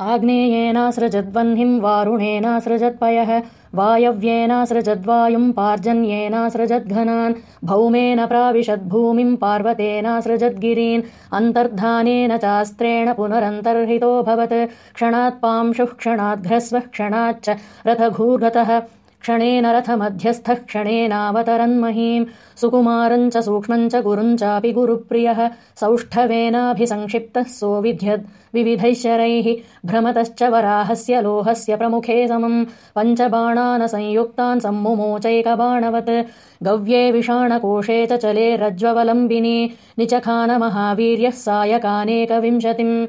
आग्नेयेनासृजद्वह्निम् वारुणेनासृजत्पयः वायव्येनासृजद्वायुम् पार्जन्येनासृजद्घनान् भौमेन प्राविशद्भूमिम् पार्वतेनासृजद्गिरीन् अन्तर्धानेन चास्त्रेण पुनरन्तर्हितोऽभवत् क्षणात्पांशुः क्षणाद्घ्रस्वः क्षणाच्च रथघूर्गतः क्षणेन रथमध्यस्थः क्षणेनावतरन्महीम्। सुकुमारम् च सूक्ष्मम् च गुरुम् चापि गुरुप्रियः। सौष्ठवेनाभिसङ्क्षिप्तः सोऽविध्यद्। विविधैः शरैः भ्रमतश्च वराहस्य लोहस्य प्रमुखे समम्। पञ्चबाणानसंयुक्तान् सम्मुमोचैकबाणवत्। गव्ये विषाणकोशे च चले रज्ज्ववलम्बिनी। निचखानमहावीर्यः सायकानेकविंशतिम्